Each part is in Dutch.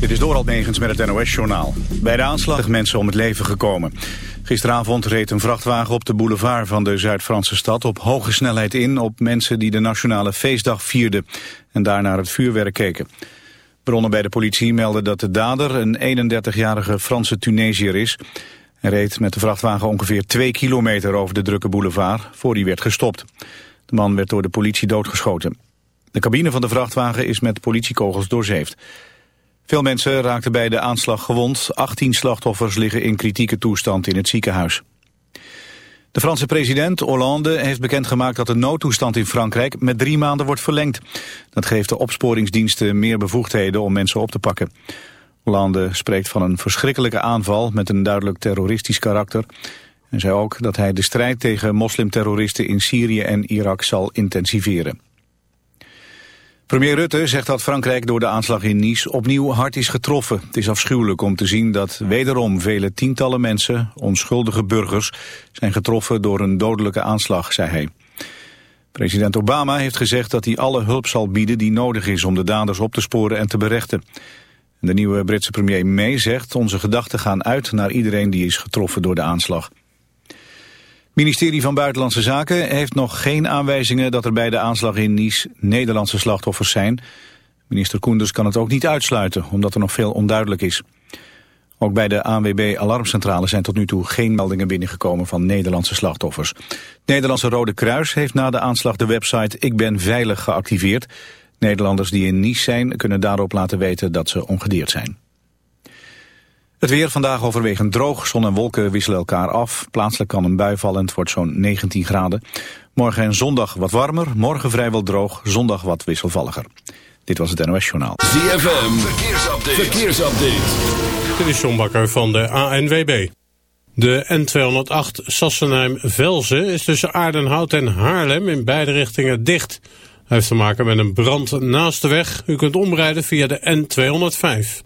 Dit is Doral Negens met het NOS-journaal. Bij de aanslag mensen om het leven gekomen. Gisteravond reed een vrachtwagen op de boulevard van de Zuid-Franse stad... op hoge snelheid in op mensen die de nationale feestdag vierden... en daar naar het vuurwerk keken. Bronnen bij de politie melden dat de dader een 31-jarige Franse Tunesiër is... Hij reed met de vrachtwagen ongeveer twee kilometer over de drukke boulevard... voor hij werd gestopt. De man werd door de politie doodgeschoten. De cabine van de vrachtwagen is met politiekogels doorzeefd. Veel mensen raakten bij de aanslag gewond. 18 slachtoffers liggen in kritieke toestand in het ziekenhuis. De Franse president Hollande heeft bekendgemaakt dat de noodtoestand in Frankrijk met drie maanden wordt verlengd. Dat geeft de opsporingsdiensten meer bevoegdheden om mensen op te pakken. Hollande spreekt van een verschrikkelijke aanval met een duidelijk terroristisch karakter. En zei ook dat hij de strijd tegen moslimterroristen in Syrië en Irak zal intensiveren. Premier Rutte zegt dat Frankrijk door de aanslag in Nice opnieuw hard is getroffen. Het is afschuwelijk om te zien dat wederom vele tientallen mensen, onschuldige burgers, zijn getroffen door een dodelijke aanslag, zei hij. President Obama heeft gezegd dat hij alle hulp zal bieden die nodig is om de daders op te sporen en te berechten. De nieuwe Britse premier May zegt onze gedachten gaan uit naar iedereen die is getroffen door de aanslag. Ministerie van Buitenlandse Zaken heeft nog geen aanwijzingen dat er bij de aanslag in Nice Nederlandse slachtoffers zijn. Minister Koenders kan het ook niet uitsluiten, omdat er nog veel onduidelijk is. Ook bij de ANWB Alarmcentrale zijn tot nu toe geen meldingen binnengekomen van Nederlandse slachtoffers. Het Nederlandse Rode Kruis heeft na de aanslag de website Ik Ben Veilig geactiveerd. Nederlanders die in Nice zijn kunnen daarop laten weten dat ze ongedeerd zijn. Het weer vandaag overwegend droog. Zon en wolken wisselen elkaar af. Plaatselijk kan een bui vallen. Het wordt zo'n 19 graden. Morgen en zondag wat warmer. Morgen vrijwel droog. Zondag wat wisselvalliger. Dit was het NOS Journaal. ZFM. Verkeersupdate. Verkeersupdate. Dit is John Bakker van de ANWB. De N208 Sassenheim-Velzen is tussen Aardenhout en Haarlem in beide richtingen dicht... Hij heeft te maken met een brand naast de weg. U kunt omrijden via de N205.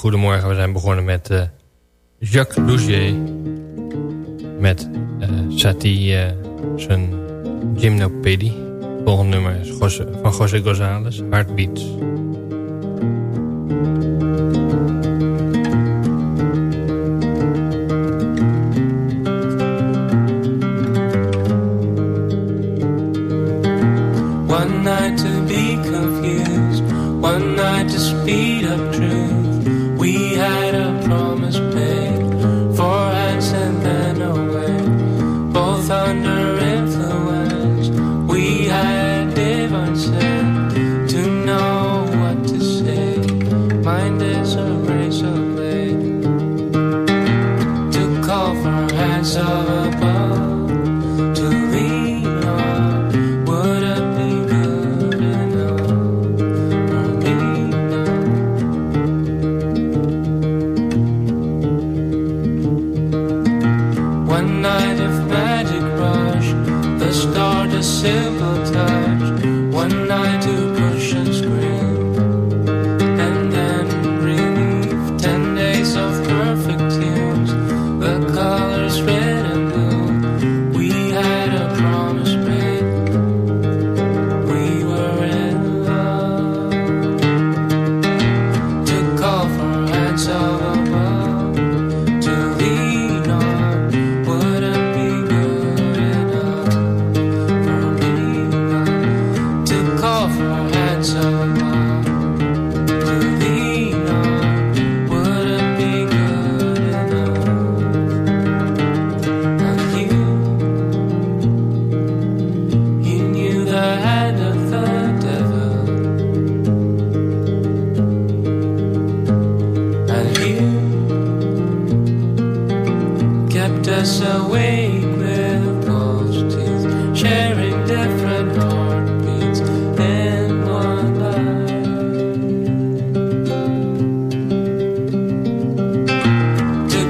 Goedemorgen. We zijn begonnen met uh, Jacques Lougier. Met uh, Satie uh, zijn Gymnopedie. Het volgende nummer is van José González, Heartbeats. One night to be confused, one night to speed up truth.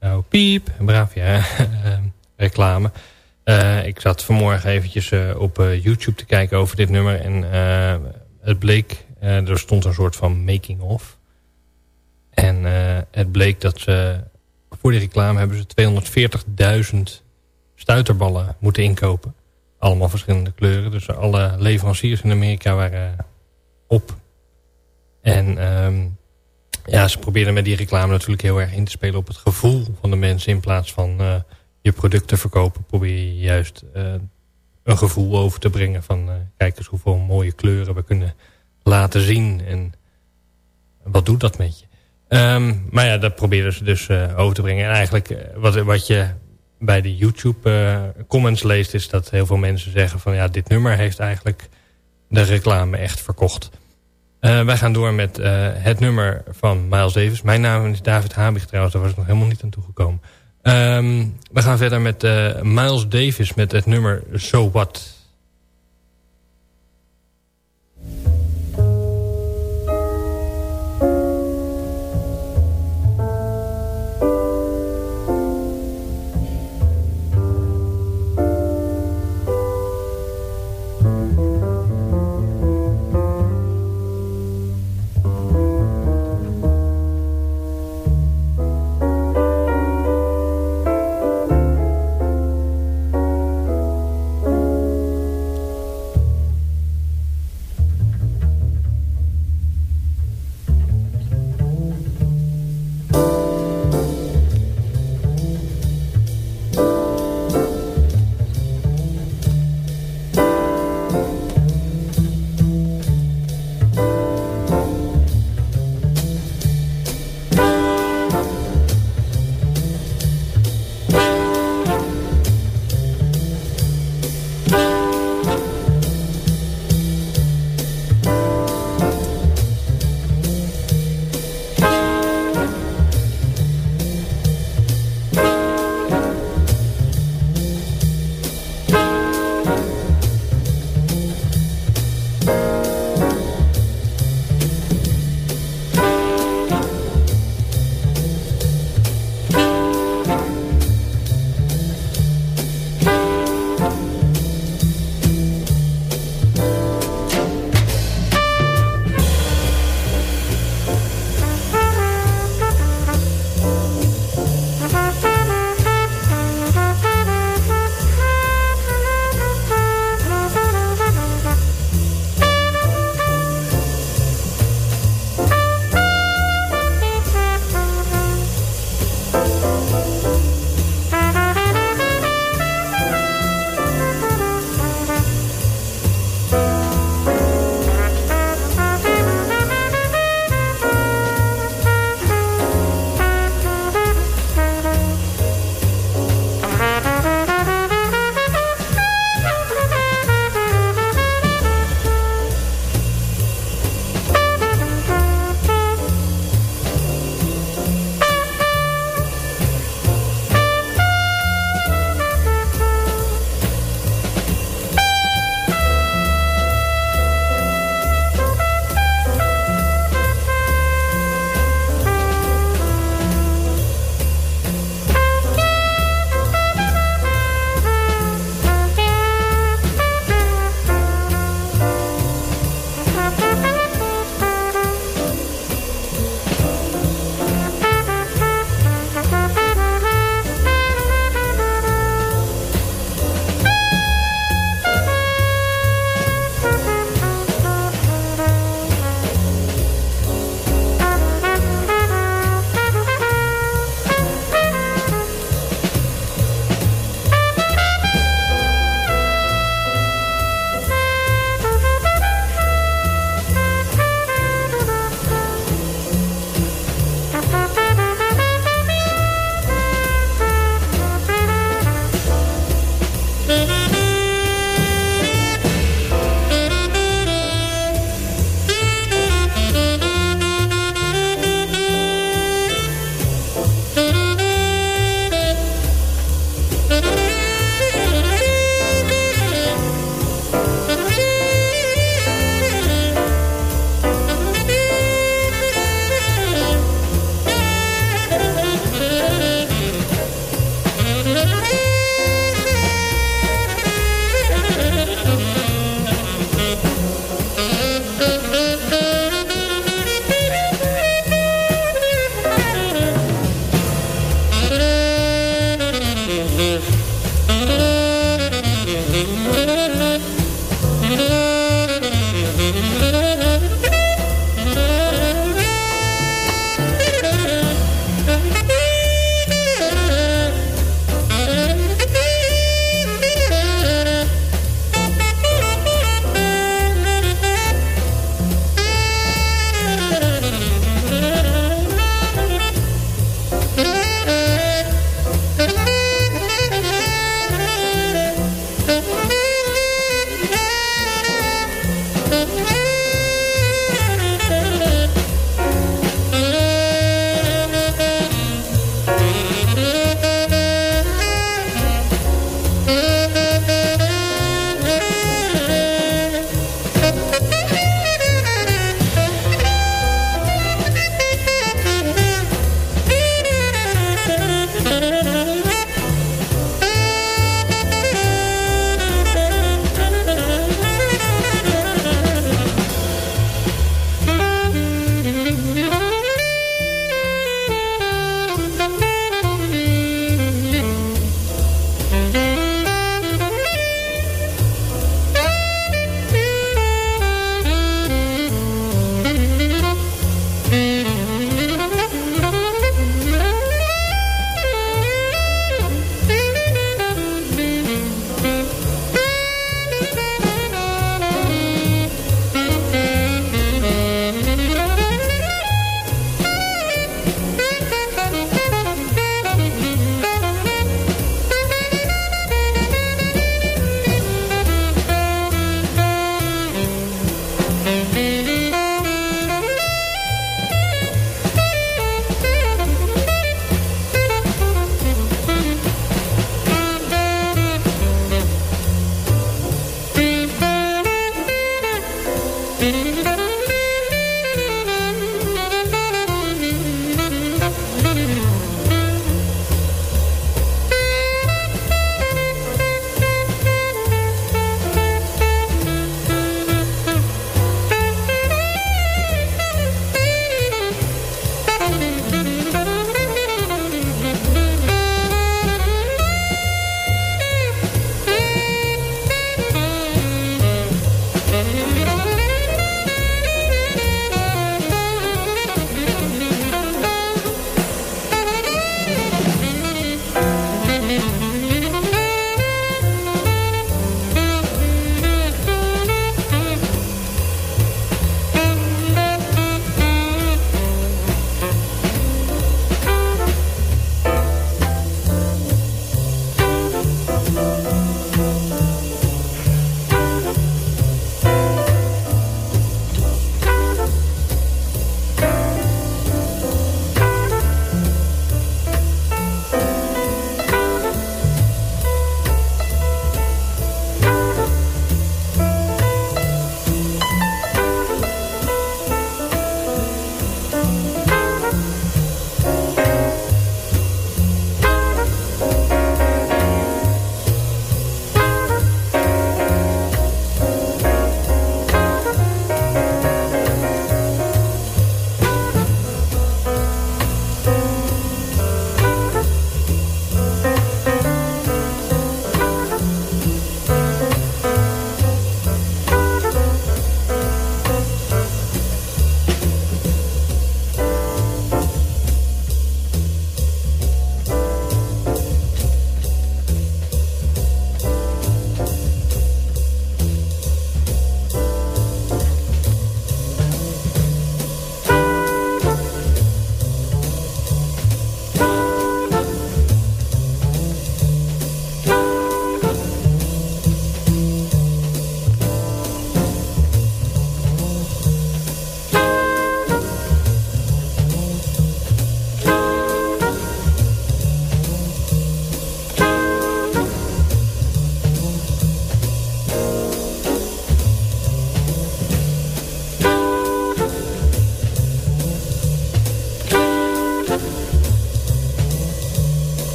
nou, piep, Bravia reclame. Eh, ik zat vanmorgen eventjes eh, op eh, YouTube te kijken over dit nummer. En het bleek, er stond een soort van making of. En het bleek dat ze voor die reclame hebben ze 240.000 stuiterballen moeten inkopen. Allemaal verschillende kleuren. Dus alle leveranciers in Amerika waren op. En ehm, ja, ze probeerden met die reclame natuurlijk heel erg in te spelen op het gevoel van de mensen. In plaats van eh, je product te verkopen, probeer je juist eh, een gevoel over te brengen van eh, kijk eens hoeveel mooie kleuren we kunnen laten zien. En wat doet dat met je? Ehm, maar ja, dat probeerden ze dus over te brengen. En eigenlijk wat, wat je bij de YouTube comments leest is dat heel veel mensen zeggen van ja, dit nummer heeft eigenlijk de reclame echt verkocht. Eh, wij gaan door met eh, het nummer van Miles Davis. Mijn naam is David Habig trouwens, daar was ik nog helemaal niet aan toegekomen. Ehm we gaan verder met eh, Miles Davis met het nummer So What.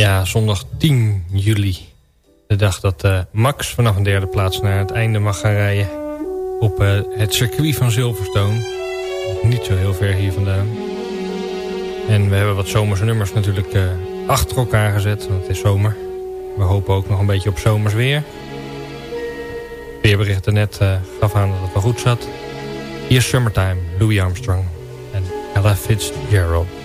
Ja, zondag 10 juli. De dag dat uh, Max vanaf een derde plaats naar het einde mag gaan rijden. Op uh, het circuit van Silverstone. Niet zo heel ver hier vandaan. En we hebben wat zomerse nummers natuurlijk uh, achter elkaar gezet. Want het is zomer. We hopen ook nog een beetje op zomers weer. Weerberichten net gaf aan dat het wel goed zat. Hier is Summertime, Louis Armstrong en Ella Fitzgerald.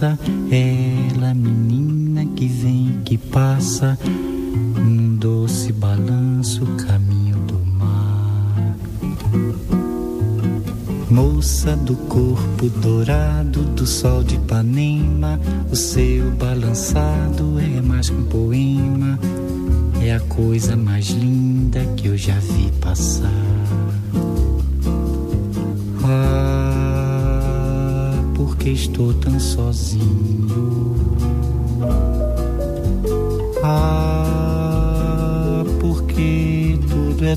that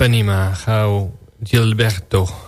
Ipanema, Gao Gilberto.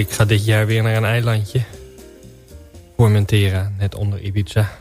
Ik ga dit jaar weer naar een eilandje. Formentera, net onder Ibiza.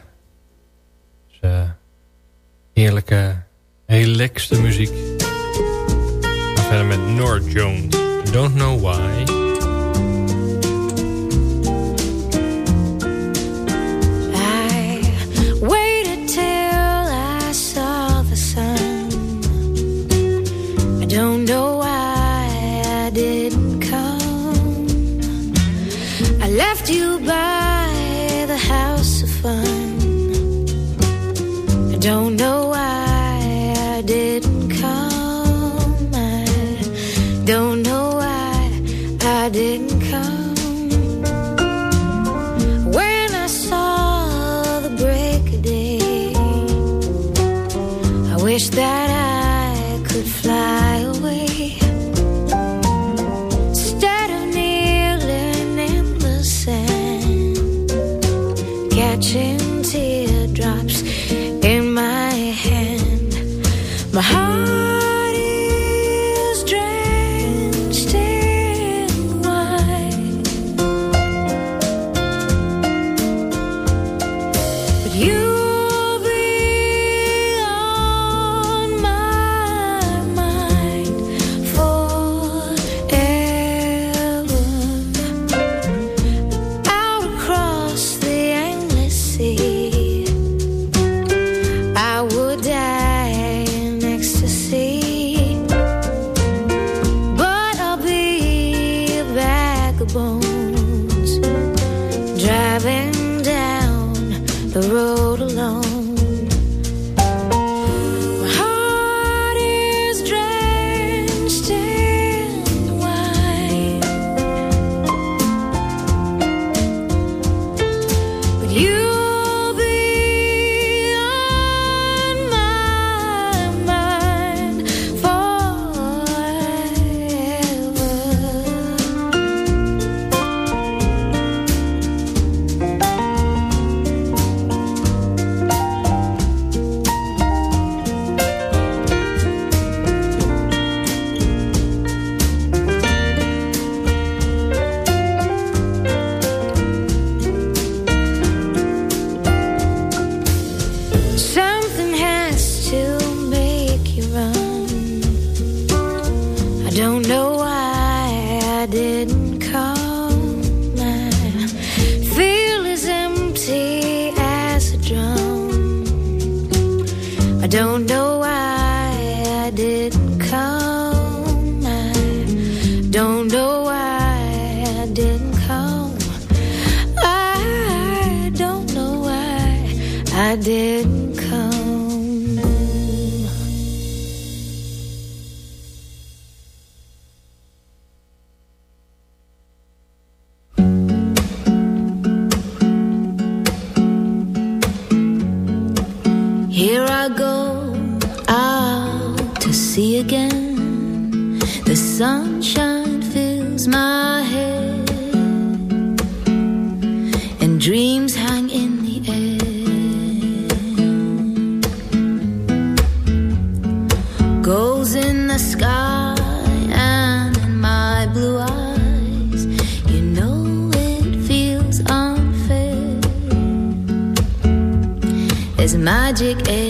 magic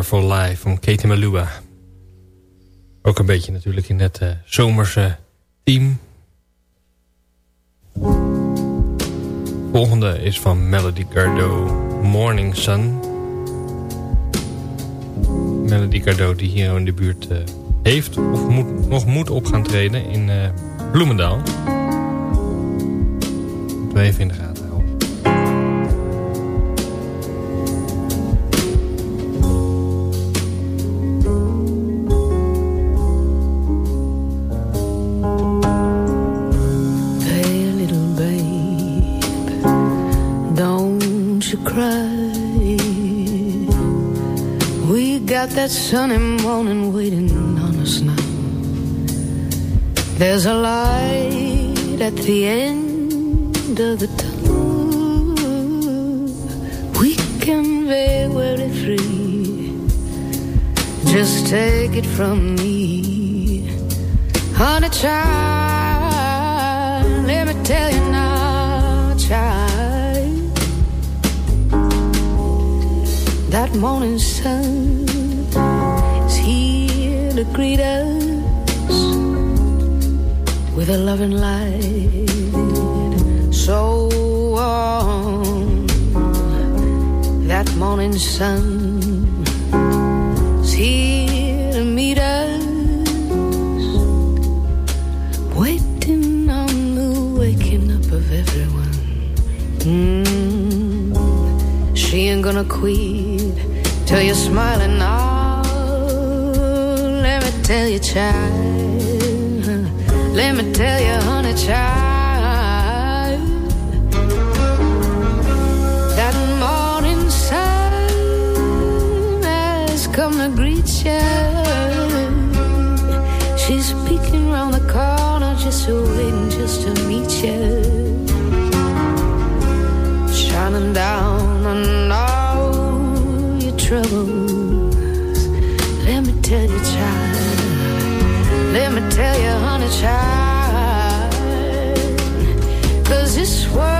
Wonderful Life van Katie Malua. Ook een beetje natuurlijk in het eh, zomerse team. Volgende is van Melody Gardot, Morning Sun. Melody Gardot die hier in de buurt eh, heeft of moet, nog moet op gaan treden in eh, Bloemendaal. Moeten we even in de gaten that sunny morning waiting on us now. There's a light at the end of the tunnel. We can be very free. Just take it from me, honey child. Let me tell you now, child. That morning sun to greet us with a loving light so warm. That morning sun is here to meet us, waiting on the waking up of everyone. Mm, she ain't gonna quit till you're smiling now. Tell you, child. Let me tell you, honey, child. That morning sun has come to greet you. She's peeking round the corner, just waiting just to meet you. Shining down on all your troubles. Tell you, honey, child. Cause this world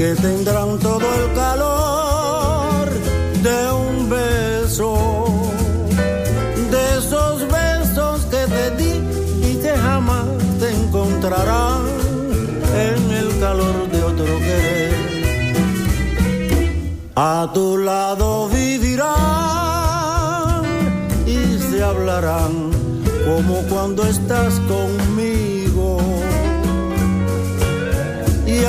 que tendrán todo el calor de un beso, de esos besos que te di y que jamás te encontrarán en el calor de otro querer. A tu lado vivirán y se hablarán como cuando estás conmigo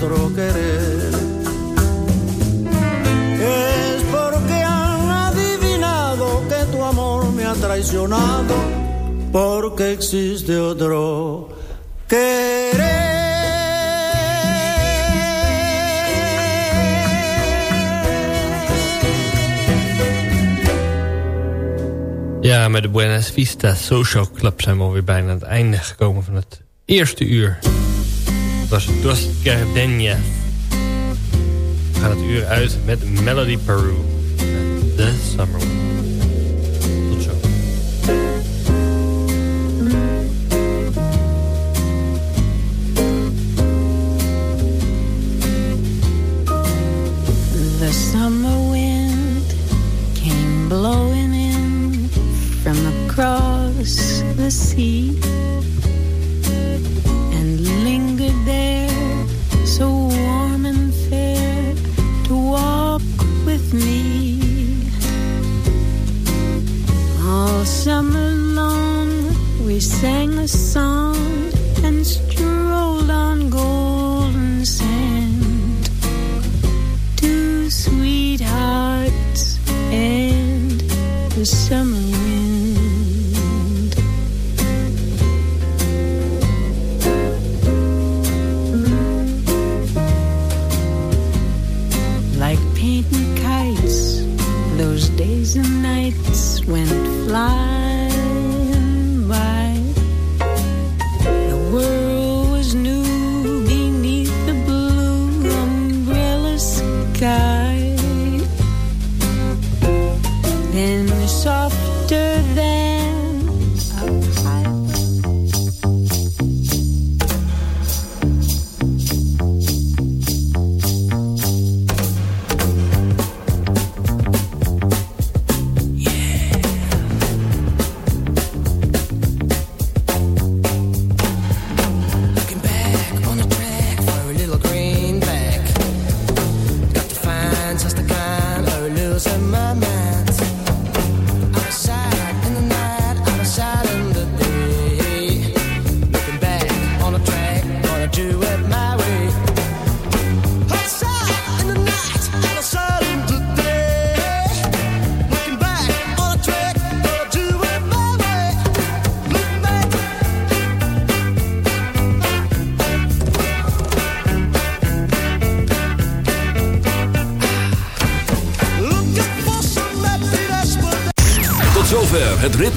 otro querer. Es porque han adivinado que tu amor me ha traicionado porque existe otro querer. Ja, met de Buenas Vista Social Club zijn we alweer bijna aan het einde gekomen van het eerste uur. Dat was Dos Gardenias. We gaan het uur uit met Melody Peru. The Summer